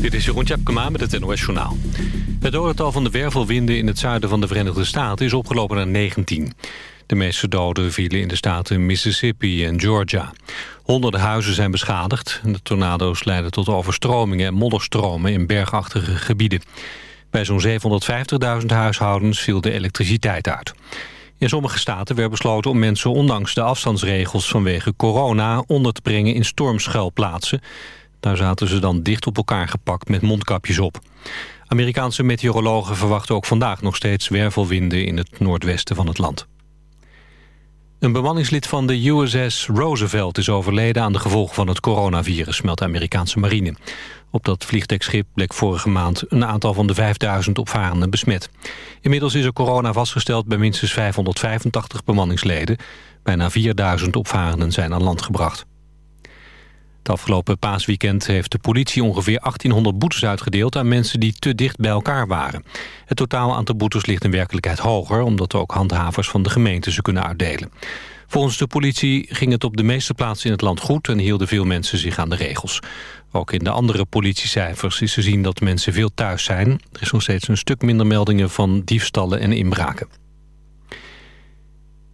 Dit is Jeroen Tjepkema met het NOS Journaal. Het dodental van de wervelwinden in het zuiden van de Verenigde Staten is opgelopen naar 19. De meeste doden vielen in de staten Mississippi en Georgia. Honderden huizen zijn beschadigd. De tornado's leidden tot overstromingen en modderstromen in bergachtige gebieden. Bij zo'n 750.000 huishoudens viel de elektriciteit uit. In sommige staten werd besloten om mensen ondanks de afstandsregels vanwege corona onder te brengen in stormschuilplaatsen. Daar zaten ze dan dicht op elkaar gepakt met mondkapjes op. Amerikaanse meteorologen verwachten ook vandaag nog steeds wervelwinden in het noordwesten van het land. Een bemanningslid van de USS Roosevelt is overleden aan de gevolgen van het coronavirus, meldt de Amerikaanse marine. Op dat vliegtuigschip bleek vorige maand een aantal van de 5000 opvarenden besmet. Inmiddels is er corona vastgesteld bij minstens 585 bemanningsleden. Bijna 4000 opvarenden zijn aan land gebracht. Het afgelopen paasweekend heeft de politie ongeveer 1800 boetes uitgedeeld... aan mensen die te dicht bij elkaar waren. Het totaal aantal boetes ligt in werkelijkheid hoger... omdat ook handhavers van de gemeente ze kunnen uitdelen. Volgens de politie ging het op de meeste plaatsen in het land goed... en hielden veel mensen zich aan de regels. Ook in de andere politiecijfers is te zien dat mensen veel thuis zijn. Er is nog steeds een stuk minder meldingen van diefstallen en inbraken.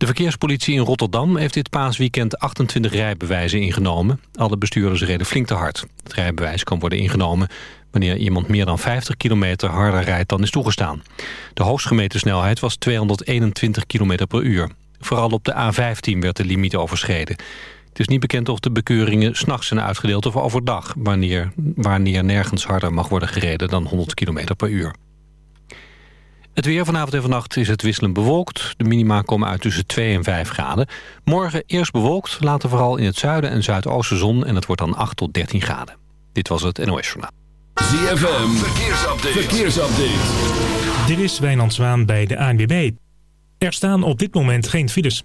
De verkeerspolitie in Rotterdam heeft dit paasweekend 28 rijbewijzen ingenomen. Alle bestuurders reden flink te hard. Het rijbewijs kan worden ingenomen wanneer iemand meer dan 50 kilometer harder rijdt dan is toegestaan. De hoogstgemeten snelheid was 221 km per uur. Vooral op de A15 werd de limiet overschreden. Het is niet bekend of de bekeuringen s'nachts zijn uitgedeeld of overdag... Wanneer, wanneer nergens harder mag worden gereden dan 100 km per uur. Het weer vanavond en vannacht is het wisselend bewolkt. De minima komen uit tussen 2 en 5 graden. Morgen eerst bewolkt, later vooral in het zuiden en zuidoosten zon... en het wordt dan 8 tot 13 graden. Dit was het NOS Journaal. ZFM, verkeersupdate. verkeersupdate. Dit is Wijnand Zwaan bij de ANWB. Er staan op dit moment geen files.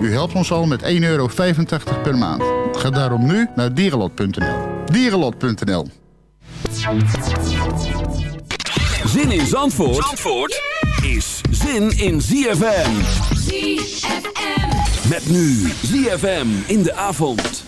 U helpt ons al met 1,85 euro per maand. Ga daarom nu naar dierenlot.nl. Dierenlot.nl Zin in Zandvoort, Zandvoort is zin in ZFM. ZFM. Met nu ZFM in de avond.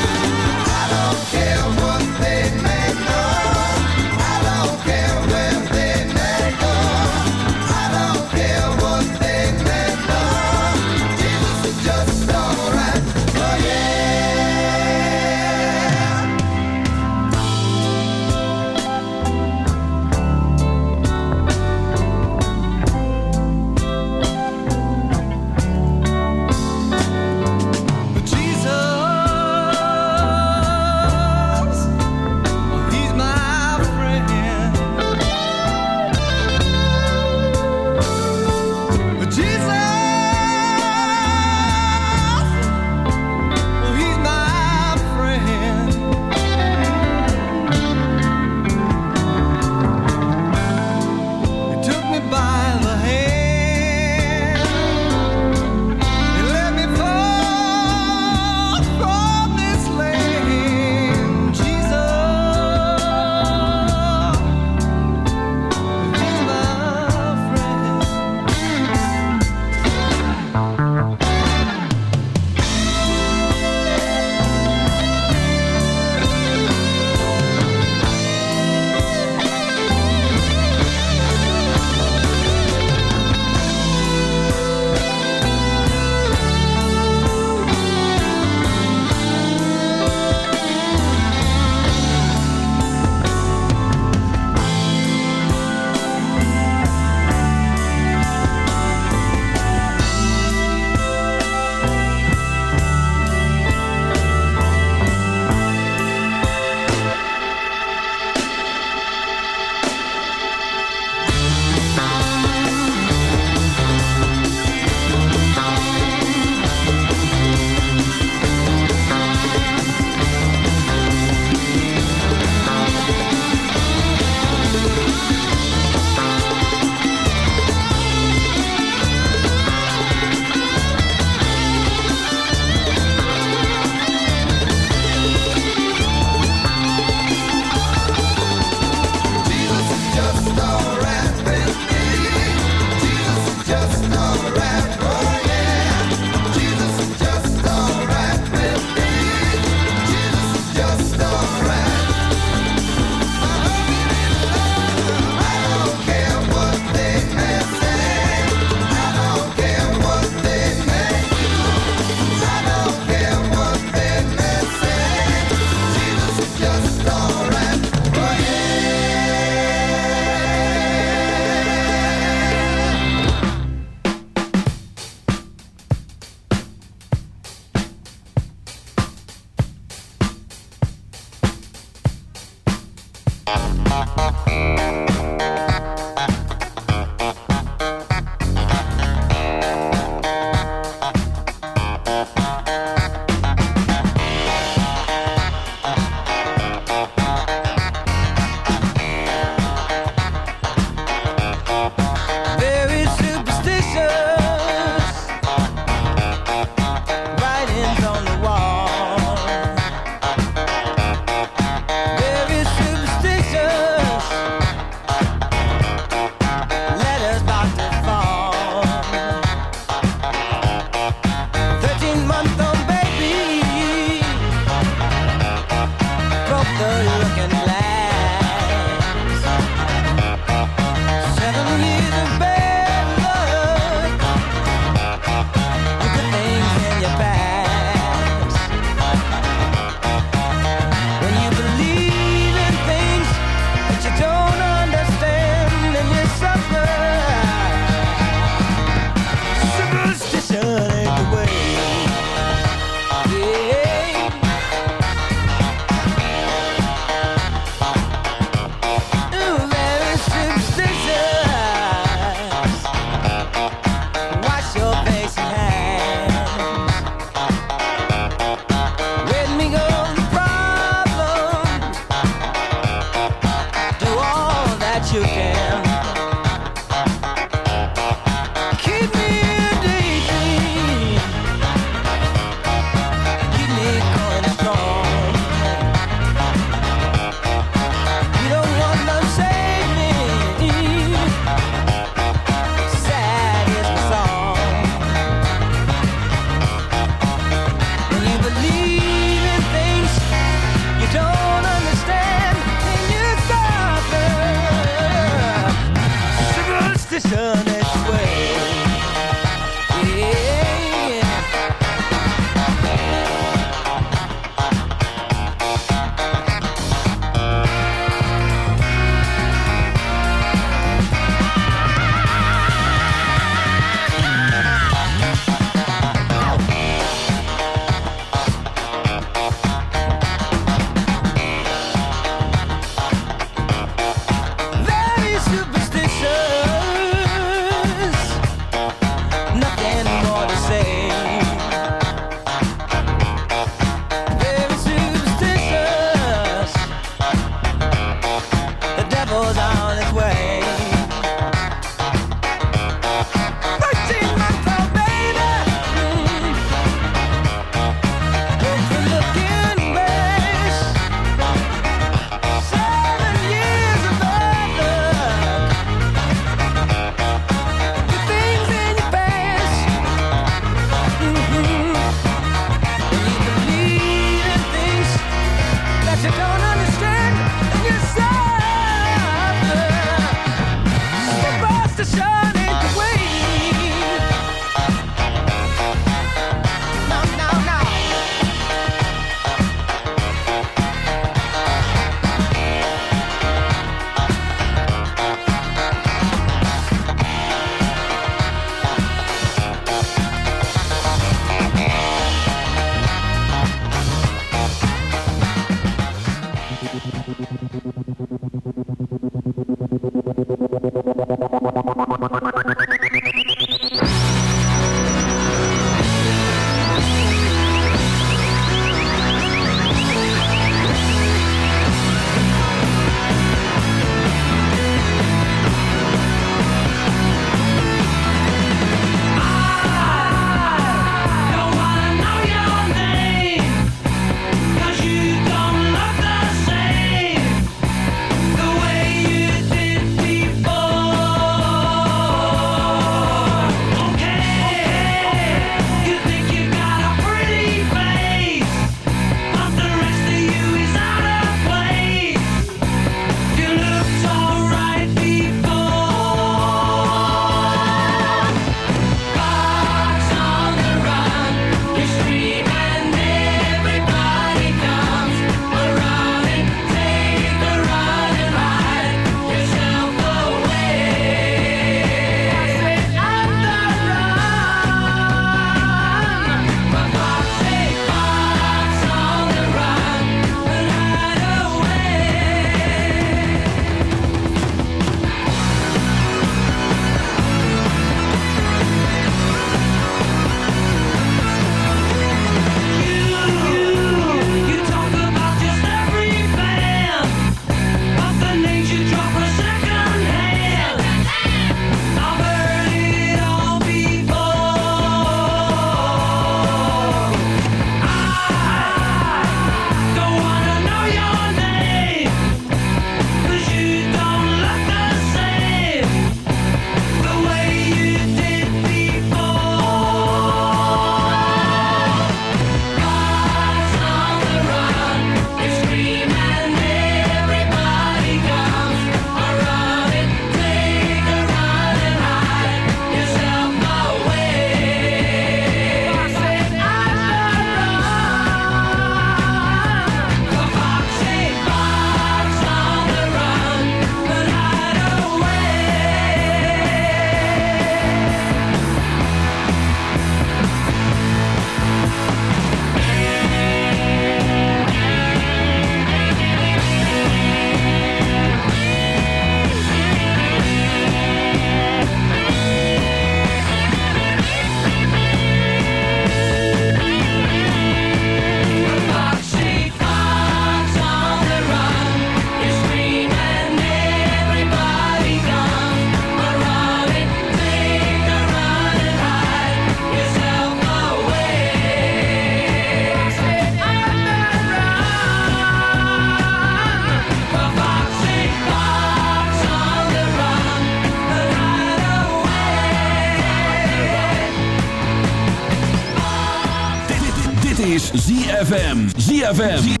ZFM.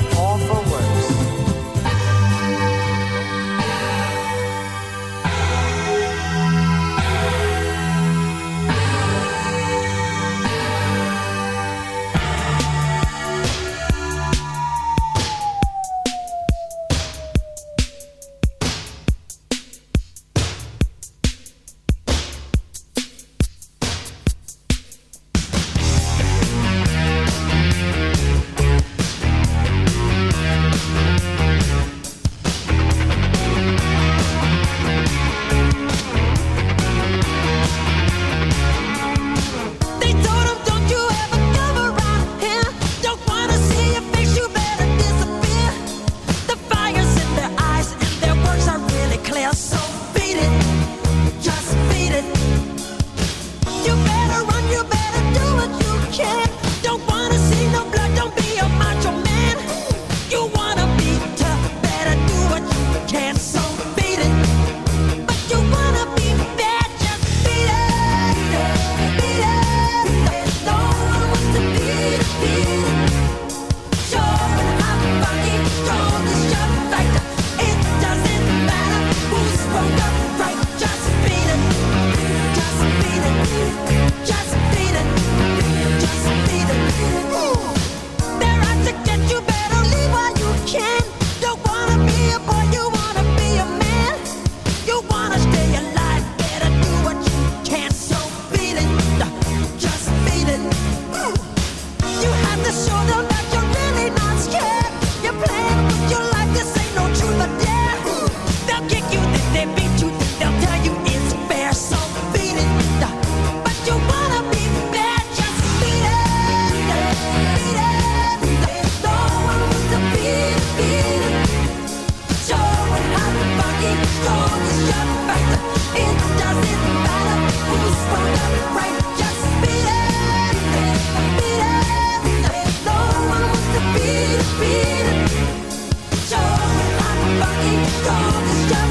Go, go.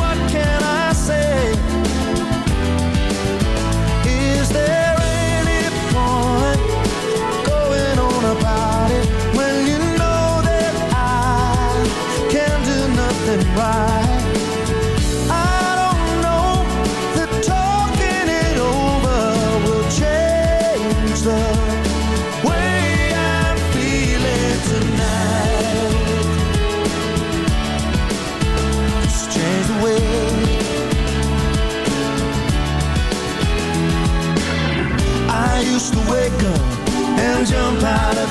out of